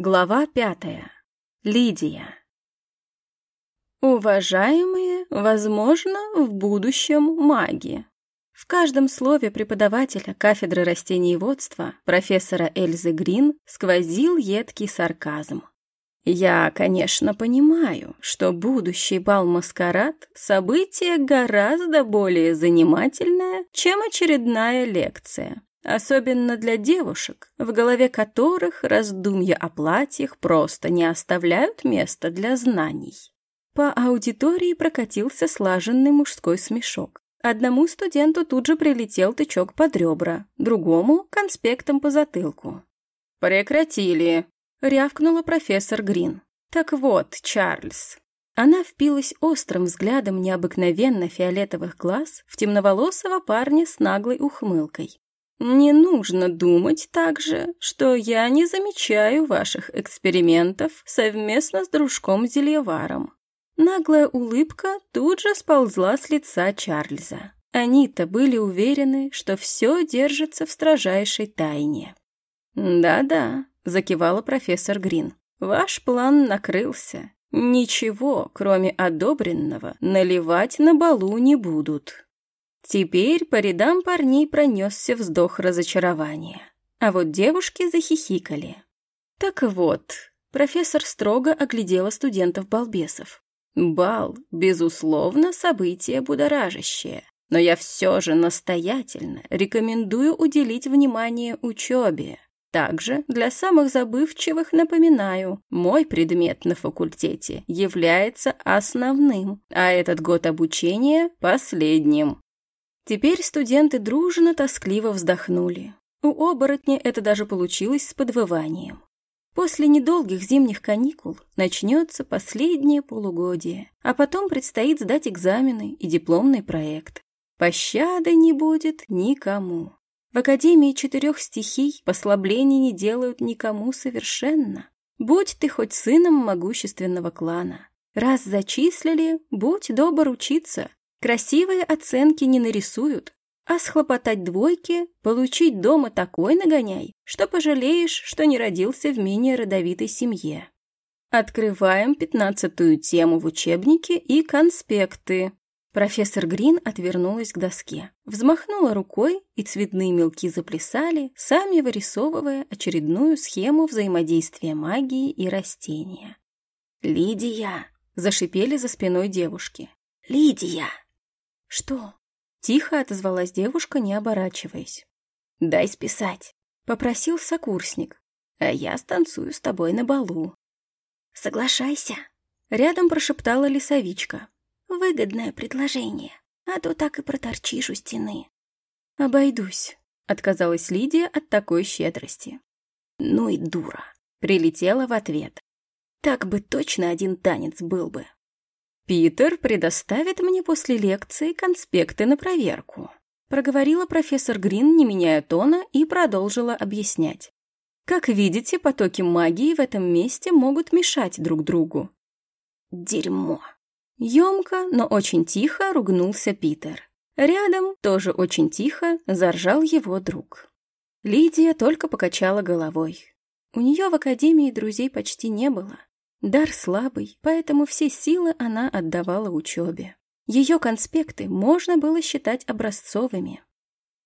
Глава пятая. Лидия. Уважаемые, возможно, в будущем маги. В каждом слове преподавателя кафедры растениеводства профессора Эльзы Грин сквозил едкий сарказм. Я, конечно, понимаю, что будущий бал-маскарад — событие гораздо более занимательное, чем очередная лекция. Особенно для девушек, в голове которых раздумья о платьях просто не оставляют места для знаний. По аудитории прокатился слаженный мужской смешок. Одному студенту тут же прилетел тычок под ребра, другому — конспектом по затылку. «Прекратили!» — рявкнула профессор Грин. «Так вот, Чарльз». Она впилась острым взглядом необыкновенно фиолетовых глаз в темноволосого парня с наглой ухмылкой. Не нужно думать также, что я не замечаю ваших экспериментов совместно с дружком-зельеваром. Наглая улыбка тут же сползла с лица Чарльза. Они-то были уверены, что все держится в строжайшей тайне. «Да-да», — закивала профессор Грин, — «ваш план накрылся. Ничего, кроме одобренного, наливать на балу не будут». Теперь по рядам парней пронесся вздох разочарования. А вот девушки захихикали. Так вот, профессор строго оглядела студентов-балбесов. Бал, безусловно, событие будоражащее. Но я все же настоятельно рекомендую уделить внимание учебе. Также для самых забывчивых напоминаю, мой предмет на факультете является основным, а этот год обучения – последним. Теперь студенты дружно тоскливо вздохнули. У оборотня это даже получилось с подвыванием. После недолгих зимних каникул начнется последнее полугодие, а потом предстоит сдать экзамены и дипломный проект. Пощады не будет никому. В Академии четырех стихий послаблений не делают никому совершенно. Будь ты хоть сыном могущественного клана. Раз зачислили, будь добр учиться, Красивые оценки не нарисуют, а схлопотать двойки, получить дома такой нагоняй, что пожалеешь, что не родился в менее родовитой семье. Открываем пятнадцатую тему в учебнике и конспекты. Профессор Грин отвернулась к доске, взмахнула рукой, и цветные мелки заплясали, сами вырисовывая очередную схему взаимодействия магии и растения. «Лидия!» — зашипели за спиной девушки. «Лидия!» «Что?» — тихо отозвалась девушка, не оборачиваясь. «Дай списать», — попросил сокурсник. «А я станцую с тобой на балу». «Соглашайся», — рядом прошептала лесовичка. «Выгодное предложение, а то так и проторчишь у стены». «Обойдусь», — отказалась Лидия от такой щедрости. «Ну и дура», — прилетела в ответ. «Так бы точно один танец был бы». «Питер предоставит мне после лекции конспекты на проверку», проговорила профессор Грин, не меняя тона, и продолжила объяснять. «Как видите, потоки магии в этом месте могут мешать друг другу». «Дерьмо!» Емко, но очень тихо ругнулся Питер. Рядом, тоже очень тихо, заржал его друг. Лидия только покачала головой. У нее в академии друзей почти не было. Дар слабый, поэтому все силы она отдавала учебе. Ее конспекты можно было считать образцовыми.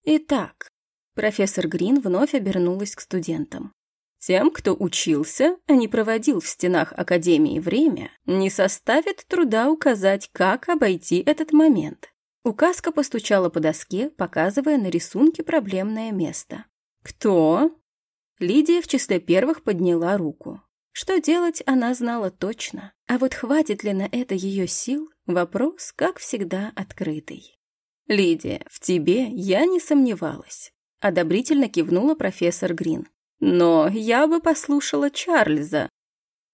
Итак, профессор Грин вновь обернулась к студентам. Тем, кто учился, а не проводил в стенах Академии время, не составит труда указать, как обойти этот момент. Указка постучала по доске, показывая на рисунке проблемное место. «Кто?» Лидия в числе первых подняла руку. Что делать, она знала точно. А вот хватит ли на это ее сил, вопрос, как всегда, открытый. «Лидия, в тебе я не сомневалась», — одобрительно кивнула профессор Грин. «Но я бы послушала Чарльза».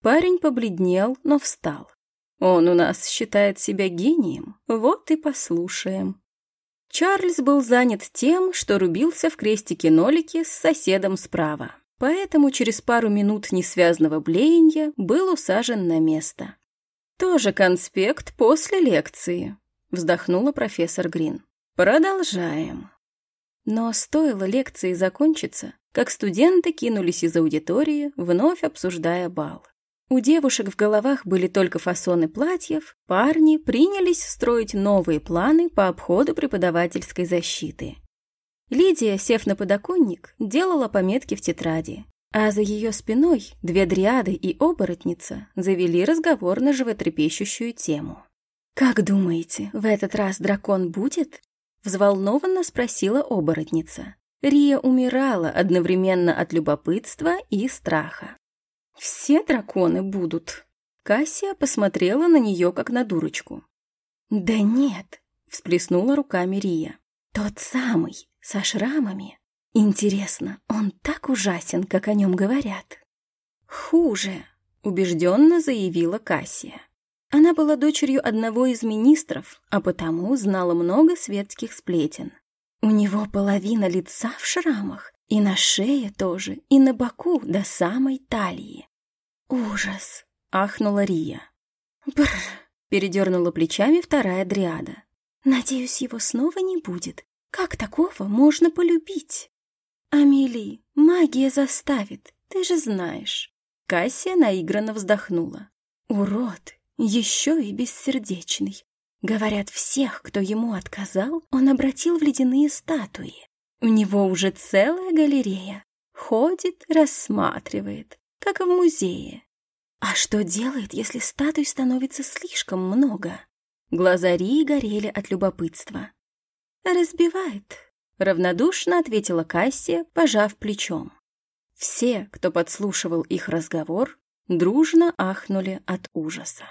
Парень побледнел, но встал. «Он у нас считает себя гением, вот и послушаем». Чарльз был занят тем, что рубился в крестике-нолике с соседом справа. Поэтому через пару минут несвязного блеяния был усажен на место. «Тоже конспект после лекции», — вздохнула профессор Грин. «Продолжаем». Но стоило лекции закончиться, как студенты кинулись из аудитории, вновь обсуждая бал. У девушек в головах были только фасоны платьев, парни принялись строить новые планы по обходу преподавательской защиты. Лидия, сев на подоконник, делала пометки в тетради, а за ее спиной две дриады и оборотница завели разговор на животрепещущую тему. «Как думаете, в этот раз дракон будет?» — взволнованно спросила оборотница. Рия умирала одновременно от любопытства и страха. «Все драконы будут». Кассия посмотрела на нее, как на дурочку. «Да нет», — всплеснула руками Рия. «Тот самый, со шрамами. Интересно, он так ужасен, как о нем говорят?» «Хуже», — убежденно заявила Кассия. Она была дочерью одного из министров, а потому знала много светских сплетен. У него половина лица в шрамах, и на шее тоже, и на боку до самой талии. «Ужас!» — ахнула Рия. «Бррр!» — передернула плечами вторая дриада. «Надеюсь, его снова не будет. Как такого можно полюбить?» «Амели, магия заставит, ты же знаешь». Кассия наигранно вздохнула. «Урод! Еще и бессердечный. Говорят, всех, кто ему отказал, он обратил в ледяные статуи. У него уже целая галерея. Ходит, рассматривает, как в музее. А что делает, если статуй становится слишком много? Глаза Рии горели от любопытства. «Разбивает», — равнодушно ответила Кассия, пожав плечом. Все, кто подслушивал их разговор, дружно ахнули от ужаса.